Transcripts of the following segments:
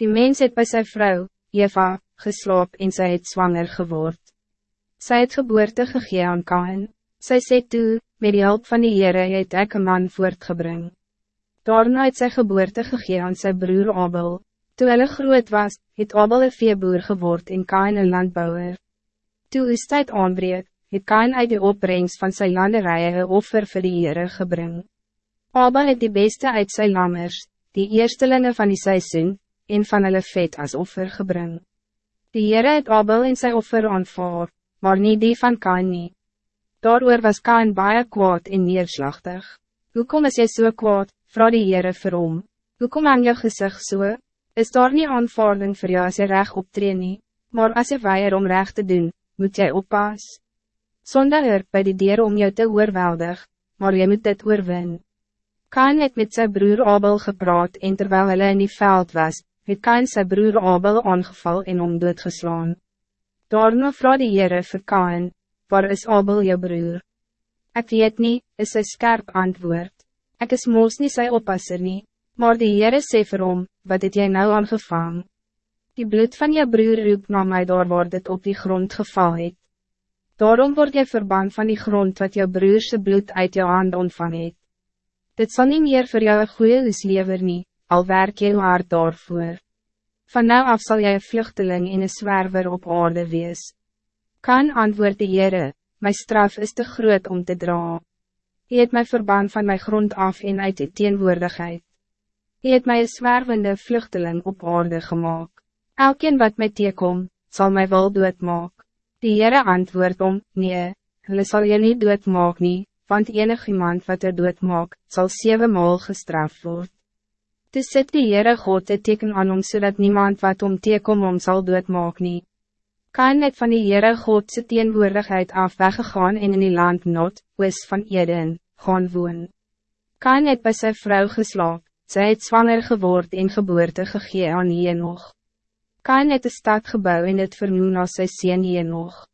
Die mens het bij zijn vrouw, Eva, geslaap en sy het zwanger geword. Sy het geboorte gegee aan Kain. Sy sê toe, met die hulp van die Heere het ek een man voortgebring. Daarna het sy geboorte gegee aan sy broer Abel. Toe hulle groot was, het Abel een veeboer geword en Kain een landbouwer. Toe is tyd aanbreek, het Kain uit de opbrengst van sy landerije een offer vir die Heere gebring. Abel het die beste uit sy lammers, die eerstelinge van die seisoen, en van hulle vet als offer gebring. Die Heere het Abel in sy offer aanvaar, maar niet die van Kain nie. Daaroor was Kain baie kwaad en neerslachtig. Hoekom is jy so kwaad, vraag die Heere vir hom? Hoekom aan jou gezicht so? Is daar nie aanvaarding voor jou as jy recht optree nie? Maar als je weier om recht te doen, moet jij oppas. Zonder er bij die dier om jou te oorweldig, maar jy moet dit oorwin. Kain het met zijn broer Abel gepraat en terwijl hulle in die veld was, het Kain sy broer Abel aangeval en om doodgeslaan. Daarna vraag die Heere vir Kain, waar is Abel jou broer? Ik weet niet, is sy skerp antwoord. Ik is moos nie sy oppasser nie, maar die Heere sê vir hom, wat het jy nou aangevang? Die bloed van je broer roep na my daar waar dit op die grond geval het. Daarom word jy verband van die grond wat jou broerse bloed uit jou hand ontvang het. Dit zal niet meer voor jou een goede lever nie, al werk je hard daarvoor. Van nou af zal jij een vluchteling in een zwerver op aarde wees. Kan antwoord de Heere, mijn straf is te groot om te dra. Hij het mij verbaan van mijn grond af en uit die teenwoordigheid. Hij het mij een zwervende vluchteling op aarde gemaakt. Elkeen wat met die kom, zal mij wel doodmaak. Die Heere antwoord om, nee, hulle sal je niet doodmaak nie, want enig iemand wat er doodmaak, zal zeven maal gestraft worden. Toe sit die Heere God het teken aan hom, zodat niemand wat om teekom om sal doodmaak nie. Kain het van die Heere God sy teenwoordigheid af weggegaan en in die land Not, oos van Eden, gaan woon. Kain het by sy vrou geslaap, sy het zwanger geword en geboorte gegee aan Henoch. Kain het de stad gebouw en het vernoem na sy sien Henoch.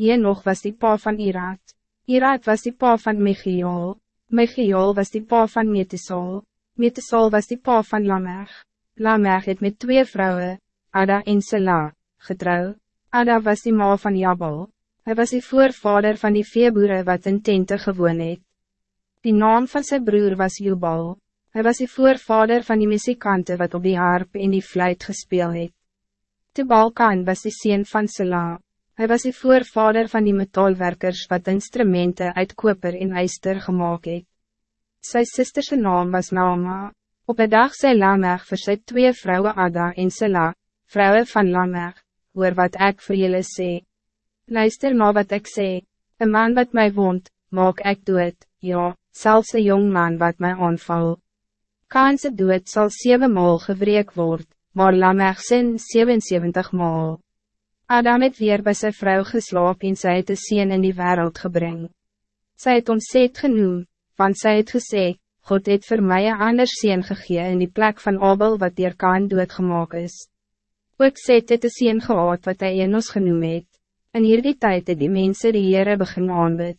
Henoch was die pa van Irat. Irat was die pa van Mechiol. Mechiol was die pa van Metisol. Metisol was die pa van Lamech. Lamech het met twee vrouwen, Ada en Sela, getrouw. Ada was die ma van Jabal. Hij was die voorvader van die veeboere wat in tente gewoon het. Die naam van zijn broer was Jubal. Hij was die voorvader van die muzikante wat op die harp en die fluit gespeel het. De Balkan was die sien van Sela. Hij was die voorvader van die metaalwerkers wat instrumenten uit koper en ijster gemaakt het. Sy sisterse naam was Nama. Op een dag zei Lamech vir sy twee vrouwen Ada en Sela, vrouwen van Lamech, hoor wat ik voor jullie sê. Luister na wat ik sê, een man wat mij woont, maak ik dood, ja, zelfs een jong man wat mij aanval. Kaanse dood sal 7 maal gewreek word, maar Lamech sin 77 maal. Adam het weer bij zijn vrouw geslaap en sy het een sien in die wereld gebring. Sy het ons Seth genoem, want sy het gesê, God het voor mij een ander sien gegee in die plek van Abel wat dier Kaan doodgemaak is. Ook Seth het een sien gehad wat hy Enos genoem het, in hierdie tijd het die mense die Heere begin aanbid.